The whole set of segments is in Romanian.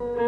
Mm-hmm.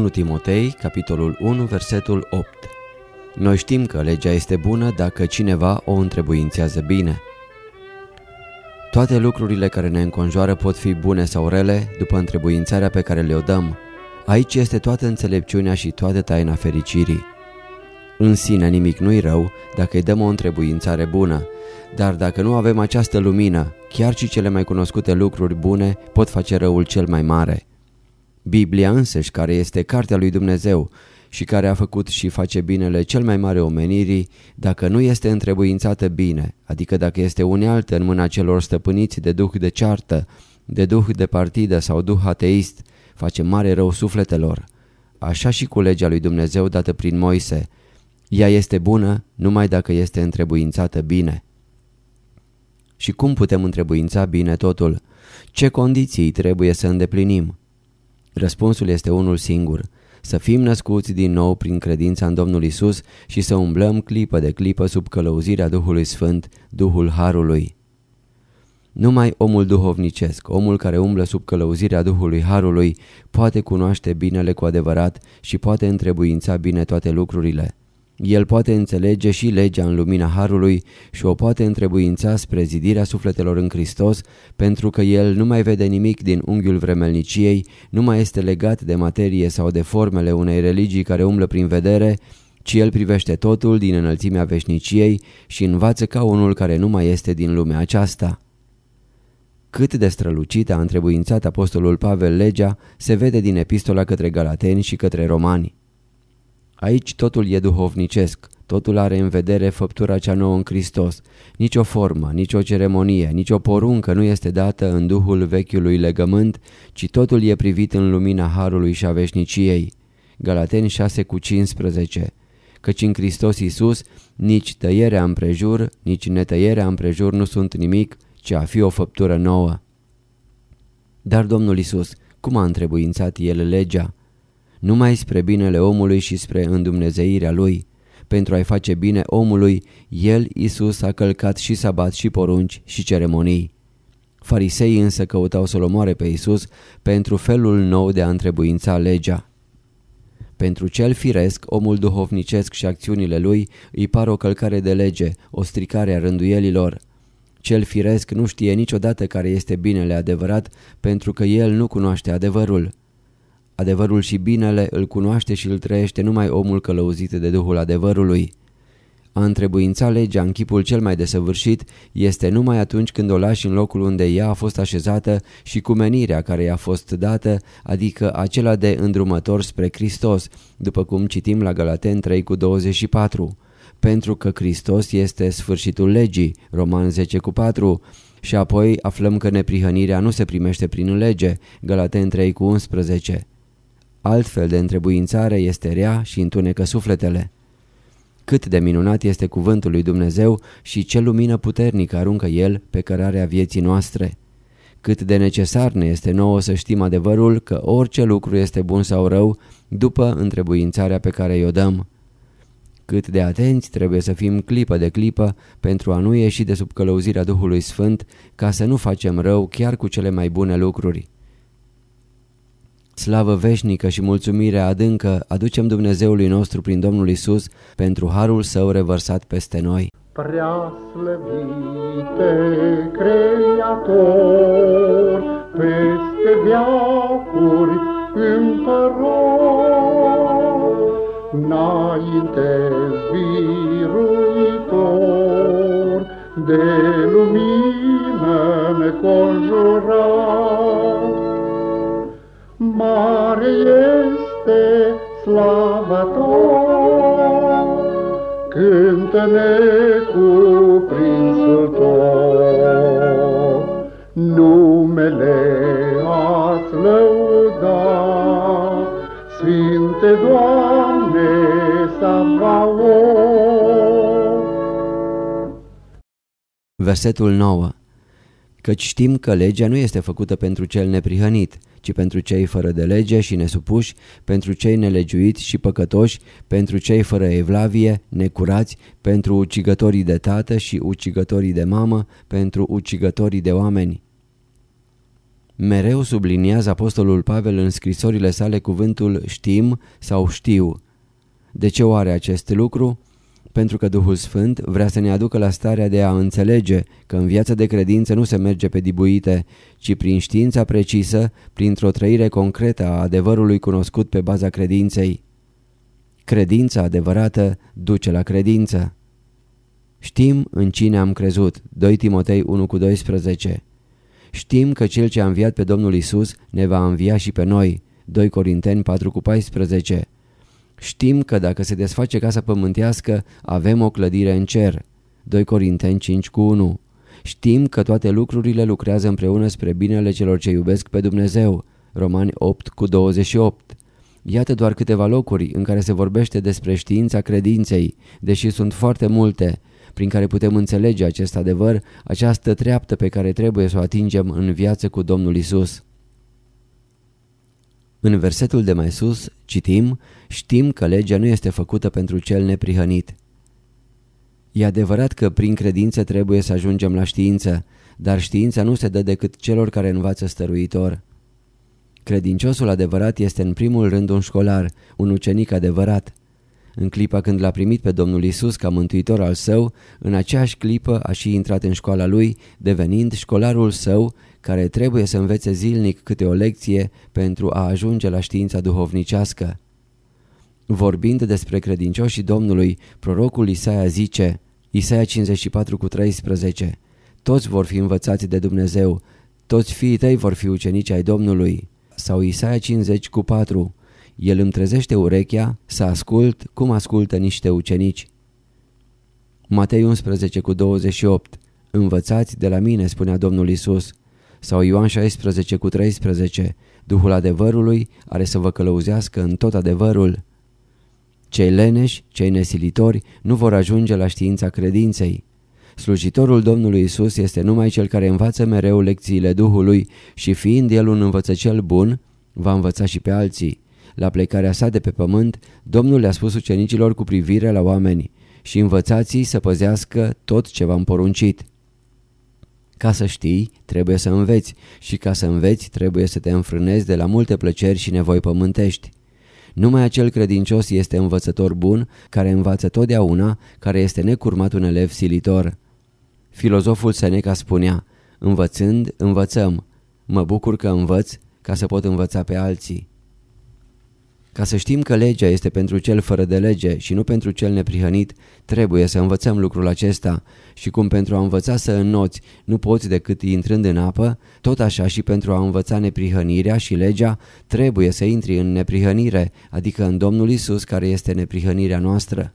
Unu Timotei, capitolul 1, versetul 8 Noi știm că legea este bună dacă cineva o întrebuințează bine. Toate lucrurile care ne înconjoară pot fi bune sau rele după întrebuințarea pe care le-o dăm. Aici este toată înțelepciunea și toată taina fericirii. În sine nimic nu-i rău dacă îi dăm o întrebuințare bună, dar dacă nu avem această lumină, chiar și cele mai cunoscute lucruri bune pot face răul cel mai mare. Biblia însăși, care este cartea lui Dumnezeu și care a făcut și face binele cel mai mare omenirii, dacă nu este întrebuințată bine, adică dacă este unealtă în mâna celor stăpâniți de duh de ceartă, de duh de partidă sau duh ateist, face mare rău sufletelor. Așa și cu legea lui Dumnezeu dată prin Moise. Ea este bună numai dacă este întrebuințată bine. Și cum putem întrebuința bine totul? Ce condiții trebuie să îndeplinim? Răspunsul este unul singur. Să fim născuți din nou prin credința în Domnul Isus și să umblăm clipă de clipă sub călăuzirea Duhului Sfânt, Duhul Harului. Numai omul duhovnicesc, omul care umblă sub călăuzirea Duhului Harului, poate cunoaște binele cu adevărat și poate întrebuința bine toate lucrurile. El poate înțelege și legea în lumina Harului și o poate întrebuința spre zidirea sufletelor în Hristos, pentru că el nu mai vede nimic din unghiul vremelniciei, nu mai este legat de materie sau de formele unei religii care umblă prin vedere, ci el privește totul din înălțimea veșniciei și învață ca unul care nu mai este din lumea aceasta. Cât de strălucit a întrebuințat apostolul Pavel legea se vede din epistola către Galateni și către Romani. Aici totul e duhovnicesc, totul are în vedere făptura cea nouă în Hristos. Nici o formă, nici o ceremonie, nici o poruncă nu este dată în duhul vechiului legământ, ci totul e privit în lumina Harului și a veșniciei. Galateni 6 cu 15 Căci în Hristos Iisus nici tăierea împrejur, nici netăierea împrejur nu sunt nimic, ci a fi o făptură nouă. Dar Domnul Iisus, cum a întrebuințat El legea? Numai spre binele omului și spre îndumnezeirea lui. Pentru a-i face bine omului, el, Isus, a călcat și sabat și porunci și ceremonii. Fariseii însă căutau să-l omoare pe Isus pentru felul nou de a întrebuința legea. Pentru cel firesc, omul duhovnicesc și acțiunile lui îi par o călcare de lege, o stricare a rânduielilor. Cel firesc nu știe niciodată care este binele adevărat pentru că el nu cunoaște adevărul. Adevărul și binele îl cunoaște și îl trăiește numai omul călăuzit de Duhul adevărului. A întrebuința legea în chipul cel mai desăvârșit este numai atunci când o lași în locul unde ea a fost așezată și cu menirea care i-a fost dată, adică acela de îndrumător spre Hristos, după cum citim la Galaten 3 cu 24. Pentru că Hristos este sfârșitul legii, Roman 10 cu 4, și apoi aflăm că neprihănirea nu se primește prin lege, Galaten 3 cu 11. Altfel de întrebuințare este rea și întunecă sufletele. Cât de minunat este cuvântul lui Dumnezeu și ce lumină puternică aruncă El pe cărarea vieții noastre. Cât de necesar ne este nouă să știm adevărul că orice lucru este bun sau rău după întrebuințarea pe care i-o dăm. Cât de atenți trebuie să fim clipă de clipă pentru a nu ieși de sub călăuzirea Duhului Sfânt ca să nu facem rău chiar cu cele mai bune lucruri. Slavă veșnică și mulțumire adâncă aducem Dumnezeului nostru prin Domnul Isus pentru harul său revărsat peste noi. Prea slăvite Creator, peste veacuri împăror, înainte biruitor, de lumină neconjurat. Mare este slava ta, cântă-ne cuprinsul tău, numele ați lăuda, Sfinte Doamne, Savaot. Versetul 9 Căci știm că legea nu este făcută pentru cel neprihănit, ci pentru cei fără de lege și nesupuși, pentru cei nelegiuiți și păcătoși, pentru cei fără evlavie, necurați, pentru ucigătorii de tată și ucigătorii de mamă, pentru ucigătorii de oameni. Mereu subliniază Apostolul Pavel în scrisorile sale cuvântul știm sau știu. De ce oare acest lucru? Pentru că Duhul Sfânt vrea să ne aducă la starea de a înțelege că în viața de credință nu se merge pe dibuite, ci prin știința precisă, printr-o trăire concretă a adevărului cunoscut pe baza credinței. Credința adevărată duce la credință. Știm în cine am crezut, 2 Timotei 1,12 Știm că Cel ce a înviat pe Domnul Isus ne va învia și pe noi, 2 Corinteni 4,14 Știm că dacă se desface casa pământească, avem o clădire în cer. 2 Corinteni 5 cu 1 Știm că toate lucrurile lucrează împreună spre binele celor ce iubesc pe Dumnezeu. Romani 8 cu 28 Iată doar câteva locuri în care se vorbește despre știința credinței, deși sunt foarte multe, prin care putem înțelege acest adevăr, această treaptă pe care trebuie să o atingem în viață cu Domnul Isus. În versetul de mai sus citim, știm că legea nu este făcută pentru cel neprihănit. E adevărat că prin credință trebuie să ajungem la știință, dar știința nu se dă decât celor care învață stăruitor. Credinciosul adevărat este în primul rând un școlar, un ucenic adevărat. În clipa când l-a primit pe Domnul Isus ca mântuitor al său, în aceeași clipă a și intrat în școala lui, devenind școlarul său, care trebuie să învețe zilnic câte o lecție pentru a ajunge la știința duhovnicească. Vorbind despre credincioșii Domnului, prorocul Isaia zice, Isaia 54 cu 13, Toți vor fi învățați de Dumnezeu, toți fiii tăi vor fi ucenici ai Domnului. Sau Isaia 50 cu 4, El îmi trezește urechea să ascult cum ascultă niște ucenici. Matei 11 cu 28, Învățați de la mine, spunea Domnul Isus. Sau Ioan 16 cu 13, Duhul adevărului are să vă călăuzească în tot adevărul. Cei leneși, cei nesilitori, nu vor ajunge la știința credinței. Slujitorul Domnului Isus este numai cel care învață mereu lecțiile Duhului și fiind el un învățăcel bun, va învăța și pe alții. La plecarea sa de pe pământ, Domnul le-a spus ucenicilor cu privire la oameni și învățații să păzească tot ce v-am poruncit. Ca să știi, trebuie să înveți și ca să înveți trebuie să te înfrânezi de la multe plăceri și nevoi pământești. Numai acel credincios este învățător bun, care învață totdeauna, care este necurmat un elev silitor. Filozoful Seneca spunea, învățând, învățăm. Mă bucur că învăț ca să pot învăța pe alții. Ca să știm că legea este pentru cel fără de lege și nu pentru cel neprihănit, trebuie să învățăm lucrul acesta și cum pentru a învăța să înnoți nu poți decât intrând în apă, tot așa și pentru a învăța neprihănirea și legea trebuie să intri în neprihănire, adică în Domnul Isus care este neprihănirea noastră.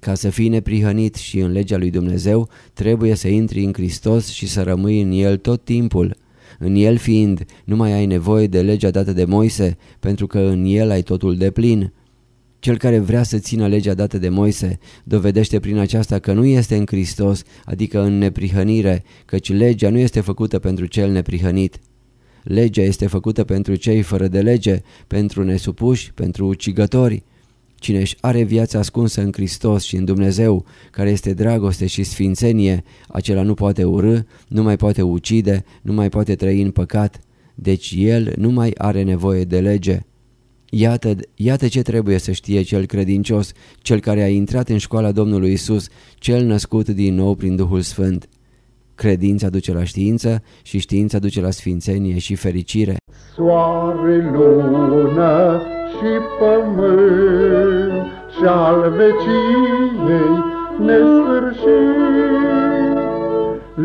Ca să fii neprihănit și în legea lui Dumnezeu, trebuie să intri în Hristos și să rămâi în El tot timpul, în el fiind, nu mai ai nevoie de legea dată de Moise, pentru că în el ai totul de plin. Cel care vrea să țină legea dată de Moise dovedește prin aceasta că nu este în Hristos, adică în neprihănire, căci legea nu este făcută pentru cel neprihănit. Legea este făcută pentru cei fără de lege, pentru nesupuși, pentru ucigători. Cine își are viața ascunsă în Hristos și în Dumnezeu, care este dragoste și sfințenie, acela nu poate urâ, nu mai poate ucide, nu mai poate trăi în păcat. deci el nu mai are nevoie de lege. Iată, iată ce trebuie să știe cel credincios, cel care a intrat în școala Domnului Isus, cel născut din nou prin Duhul Sfânt. Credința duce la știință și știința duce la sfințenie și fericire. Soare, lună și pământ și al veciei nesfârșit.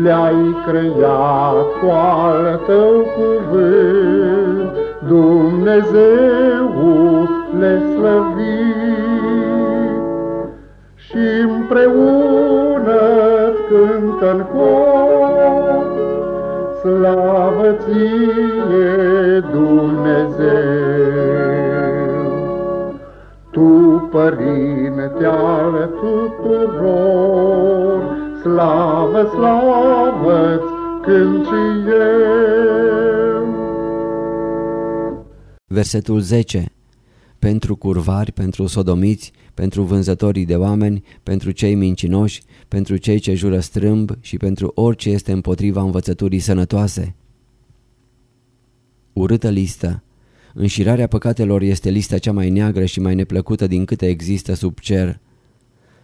Le-ai creat cu al tău cuvânt, Dumnezeu le slăvit. Și împreună cântă în cor, Slavă ție, Dumnezeu! Tu, Părinte al tuturor, Slavă, slavă-ți când și eu. Versetul 10 Pentru curvari, pentru sodomiți, pentru vânzătorii de oameni, pentru cei mincinoși, pentru cei ce jură strâmb și pentru orice este împotriva învățăturii sănătoase. Urâtă listă Înșirarea păcatelor este lista cea mai neagră și mai neplăcută din câte există sub cer.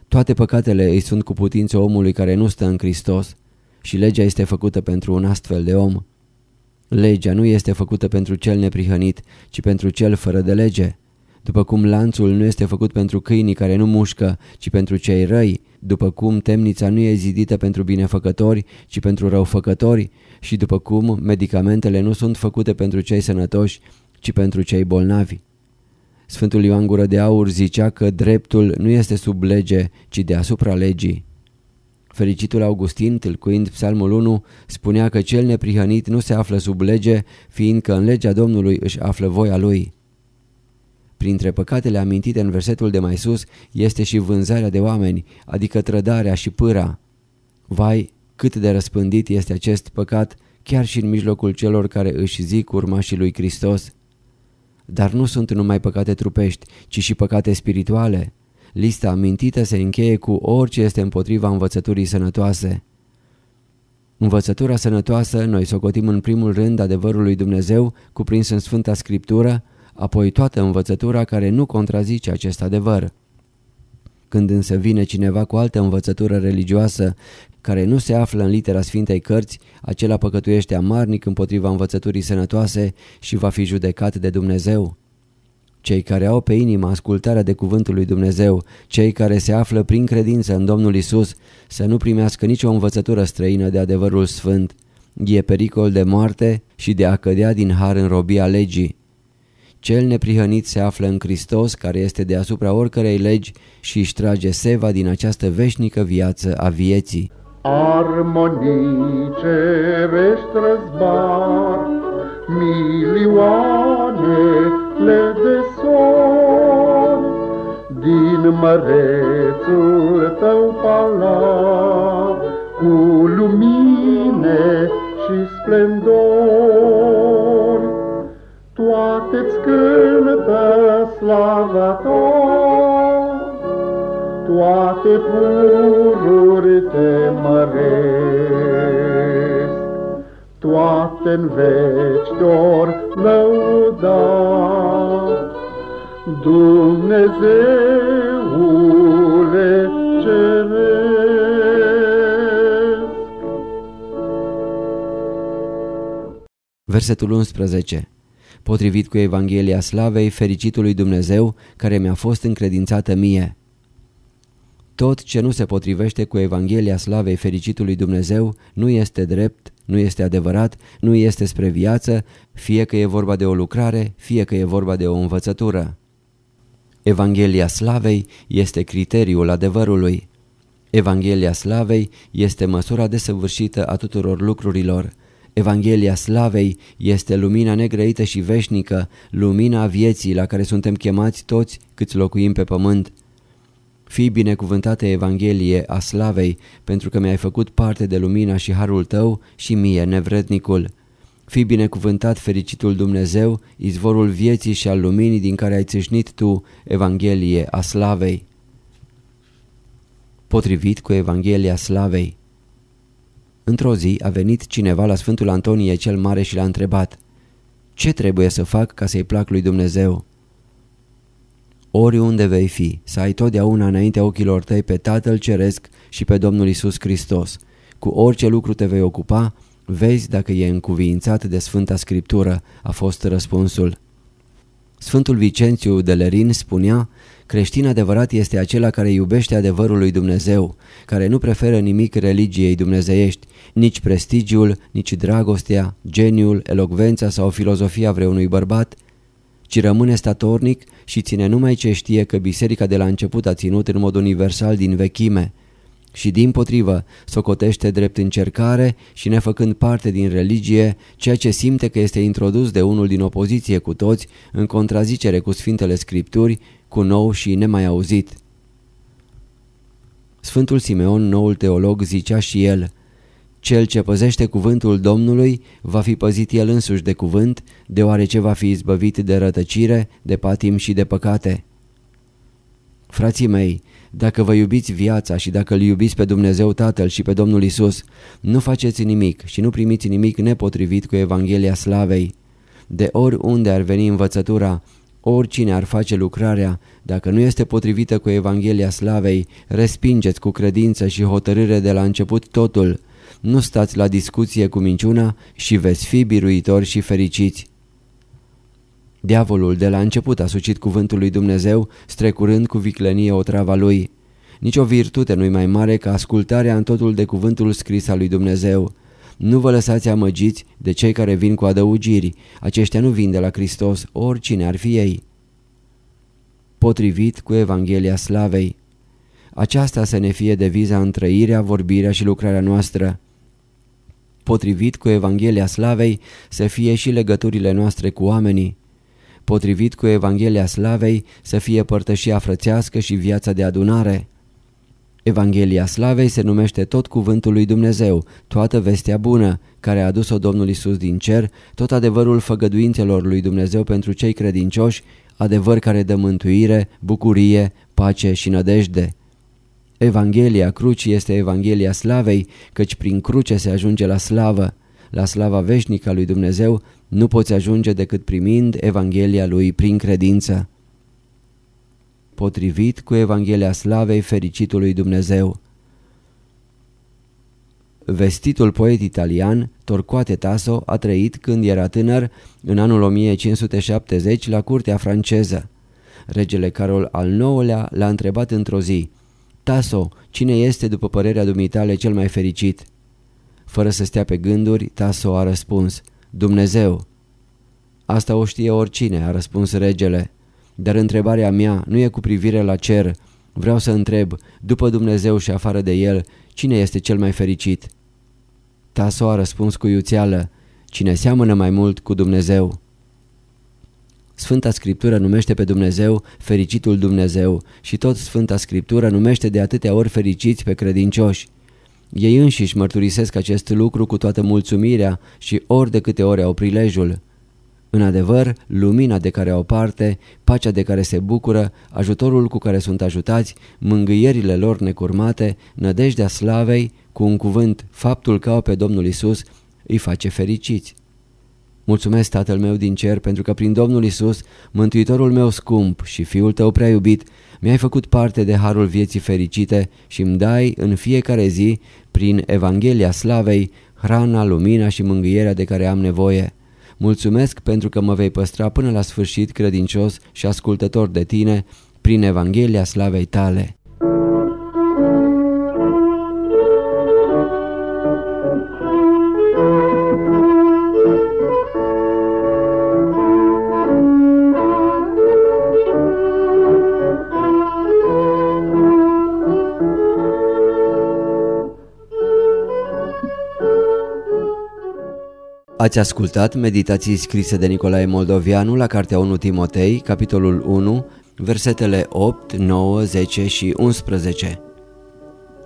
Toate păcatele îi sunt cu putință omului care nu stă în Hristos și legea este făcută pentru un astfel de om. Legea nu este făcută pentru cel neprihănit, ci pentru cel fără de lege. După cum lanțul nu este făcut pentru câinii care nu mușcă, ci pentru cei răi, după cum temnița nu e zidită pentru binefăcători, ci pentru răufăcători, și după cum medicamentele nu sunt făcute pentru cei sănătoși, ci pentru cei bolnavi. Sfântul Ioan Gură de Aur zicea că dreptul nu este sub lege, ci deasupra legii. Fericitul Augustin, tâlcuind psalmul 1, spunea că cel neprihănit nu se află sub lege, fiindcă în legea Domnului își află voia lui. Printre păcatele amintite în versetul de mai sus este și vânzarea de oameni, adică trădarea și pâra. Vai, cât de răspândit este acest păcat chiar și în mijlocul celor care își zic urmașii lui Hristos. Dar nu sunt numai păcate trupești, ci și păcate spirituale. Lista amintită se încheie cu orice este împotriva învățăturii sănătoase. Învățătura sănătoasă noi socotim în primul rând adevărul lui Dumnezeu cuprins în Sfânta Scriptură, apoi toată învățătura care nu contrazice acest adevăr. Când însă vine cineva cu altă învățătură religioasă care nu se află în litera Sfintei Cărți, acela păcătuiește amarnic împotriva învățăturii sănătoase și va fi judecat de Dumnezeu. Cei care au pe inimă ascultarea de cuvântul lui Dumnezeu, cei care se află prin credință în Domnul Isus, să nu primească nicio învățătură străină de adevărul sfânt. E pericol de moarte și de a cădea din har în robia legii. Cel neprihănit se află în Hristos, care este deasupra oricărei legi și își trage seva din această veșnică viață a vieții. Armonii cerești răzbat, milioanele de sol, din mărețul tău palat, cu lumine și splendor. Toate-ți cântă slava ta, toate pururi te măresc, toate-n veci dor lăuda. Dumnezeule ceresc. Versetul 11 Potrivit cu Evanghelia Slavei, fericitului Dumnezeu care mi-a fost încredințată mie. Tot ce nu se potrivește cu Evanghelia slavei fericitului Dumnezeu nu este drept, nu este adevărat, nu este spre viață, fie că e vorba de o lucrare, fie că e vorba de o învățătură. Evanghelia slavei este criteriul adevărului. Evanghelia slavei este măsura desăvârșită a tuturor lucrurilor. Evanghelia slavei este lumina negrăită și veșnică, lumina vieții la care suntem chemați toți câți locuim pe pământ. Fii binecuvântată Evanghelie a slavei, pentru că mi-ai făcut parte de lumina și harul tău și mie, nevrednicul. Fii binecuvântat fericitul Dumnezeu, izvorul vieții și al luminii din care ai țâșnit tu, Evanghelie a slavei. Potrivit cu Evanghelia slavei. Într-o zi a venit cineva la Sfântul Antonie cel Mare și l-a întrebat, Ce trebuie să fac ca să-i plac lui Dumnezeu? Oriunde vei fi, să ai totdeauna înaintea ochilor tăi pe Tatăl Ceresc și pe Domnul Isus Hristos. Cu orice lucru te vei ocupa, vezi dacă e încuviințat de Sfânta Scriptură, a fost răspunsul. Sfântul Vicențiu de Lerin spunea, creștin adevărat este acela care iubește adevărul lui Dumnezeu, care nu preferă nimic religiei dumnezeiești, nici prestigiul, nici dragostea, geniul, elocvența sau filozofia vreunui bărbat, ci rămâne statornic și ține numai ce știe că biserica de la început a ținut în mod universal din vechime și din potrivă socotește drept încercare și nefăcând parte din religie ceea ce simte că este introdus de unul din opoziție cu toți în contrazicere cu Sfintele Scripturi, cu nou și nemai auzit. Sfântul Simeon, noul teolog, zicea și el – cel ce păzește cuvântul Domnului va fi păzit el însuși de cuvânt, deoarece va fi izbăvit de rătăcire, de patim și de păcate. Frații mei, dacă vă iubiți viața și dacă îl iubiți pe Dumnezeu Tatăl și pe Domnul Isus, nu faceți nimic și nu primiți nimic nepotrivit cu Evanghelia Slavei. De oriunde ar veni învățătura, oricine ar face lucrarea, dacă nu este potrivită cu Evanghelia Slavei, respingeți cu credință și hotărâre de la început totul, nu stați la discuție cu minciuna și veți fi biruitori și fericiți. Diavolul de la început a sucit cuvântul lui Dumnezeu, strecurând cu viclenie o trava lui. Nici o virtute nu-i mai mare ca ascultarea în totul de cuvântul scris al lui Dumnezeu. Nu vă lăsați amăgiți de cei care vin cu adăugiri, aceștia nu vin de la Hristos, oricine ar fi ei. Potrivit cu Evanghelia Slavei Aceasta să ne fie deviza în trăirea, vorbirea și lucrarea noastră potrivit cu Evanghelia Slavei, să fie și legăturile noastre cu oamenii. Potrivit cu Evanghelia Slavei, să fie părtășia frățească și viața de adunare. Evanghelia Slavei se numește tot cuvântul lui Dumnezeu, toată vestea bună, care a adus-o Domnul Isus din cer, tot adevărul făgăduințelor lui Dumnezeu pentru cei credincioși, adevăr care dă mântuire, bucurie, pace și nădejde. Evanghelia crucii este Evanghelia slavei, căci prin cruce se ajunge la slavă. La slava veșnică a lui Dumnezeu nu poți ajunge decât primind Evanghelia lui prin credință. Potrivit cu Evanghelia slavei fericitului Dumnezeu. Vestitul poet italian Torquate Tasso a trăit când era tânăr în anul 1570 la curtea franceză. Regele Carol al IX-lea l-a întrebat într-o zi – Taso, cine este după părerea dumitale cel mai fericit? Fără să stea pe gânduri, Taso a răspuns, Dumnezeu. Asta o știe oricine, a răspuns regele, dar întrebarea mea nu e cu privire la cer. Vreau să întreb, după Dumnezeu și afară de el, cine este cel mai fericit? Taso a răspuns cu iuțeală, cine seamănă mai mult cu Dumnezeu. Sfânta Scriptură numește pe Dumnezeu fericitul Dumnezeu și tot Sfânta Scriptură numește de atâtea ori fericiți pe credincioși. Ei înșiși mărturisesc acest lucru cu toată mulțumirea și ori de câte ori au prilejul. În adevăr, lumina de care au parte, pacea de care se bucură, ajutorul cu care sunt ajutați, mângâierile lor necurmate, nădejdea slavei, cu un cuvânt, faptul că au pe Domnul Isus, îi face fericiți. Mulțumesc Tatăl meu din cer pentru că prin Domnul Isus, Mântuitorul meu scump și Fiul tău prea iubit, mi-ai făcut parte de harul vieții fericite și îmi dai în fiecare zi, prin Evanghelia Slavei, hrana, lumina și mângâierea de care am nevoie. Mulțumesc pentru că mă vei păstra până la sfârșit credincios și ascultător de tine prin Evanghelia Slavei tale. Ați ascultat meditații scrise de Nicolae Moldovianu la Cartea 1 Timotei, capitolul 1, versetele 8, 9, 10 și 11.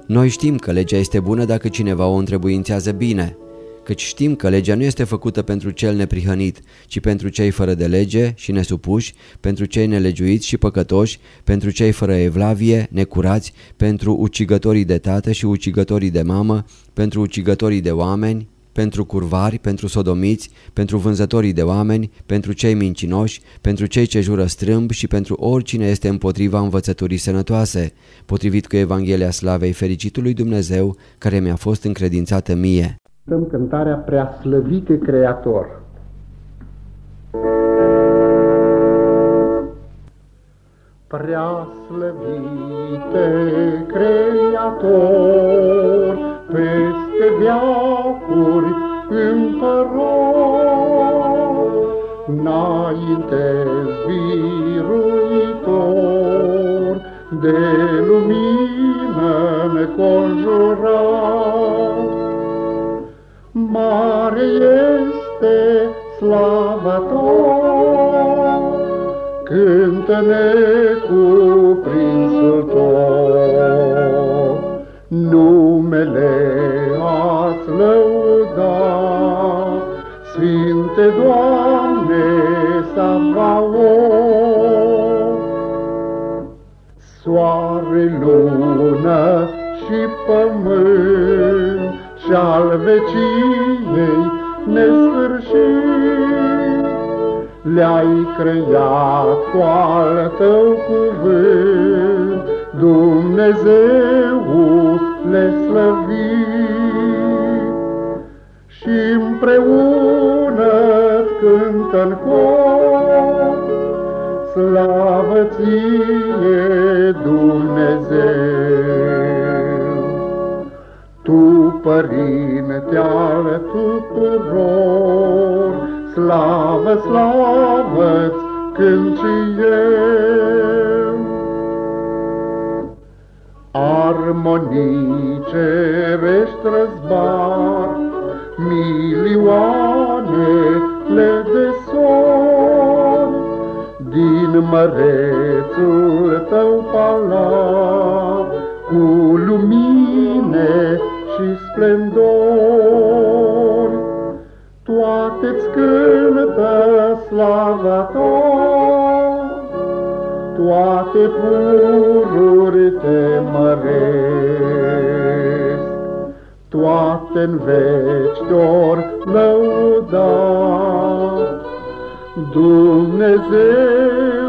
Noi știm că legea este bună dacă cineva o întrebuințează bine, căci știm că legea nu este făcută pentru cel neprihănit, ci pentru cei fără de lege și nesupuși, pentru cei nelegiuiți și păcătoși, pentru cei fără evlavie, necurați, pentru ucigătorii de tată și ucigătorii de mamă, pentru ucigătorii de oameni, pentru curvari, pentru sodomiți, pentru vânzătorii de oameni, pentru cei mincinoși, pentru cei ce jură strâmb și pentru oricine este împotriva învățăturii sănătoase, potrivit cu Evanghelia Slavei Fericitului Dumnezeu, care mi-a fost încredințată mie. Dăm cântarea Prea slăvite Creator. Prea slăvite Creator, peste veacuri împărat, înainte biruitor, de lumină neconjurat. Mare este slava ta, Cântă-ne cuprinsul tot, numele ați lăuda, Sfinte Doamne Savaot. Soare, lună și pământ și-al vecinei nesfârșit, le-ai creat cu al tău cuvânt, Dumnezeu le slăvit. Și împreună cântă-n cor, Slavă ție, Dumnezeu! Tu, Părinte al tuturor, Slavă, slavă-ți când și eu. Armonii cerești răzbat, milioanele de sori, Din mărețul tău palat, cu lumine și splendori, toate-ți cântă slava ta, toate pururi te măresc, toate-n veci dor lăuda. Dumnezeu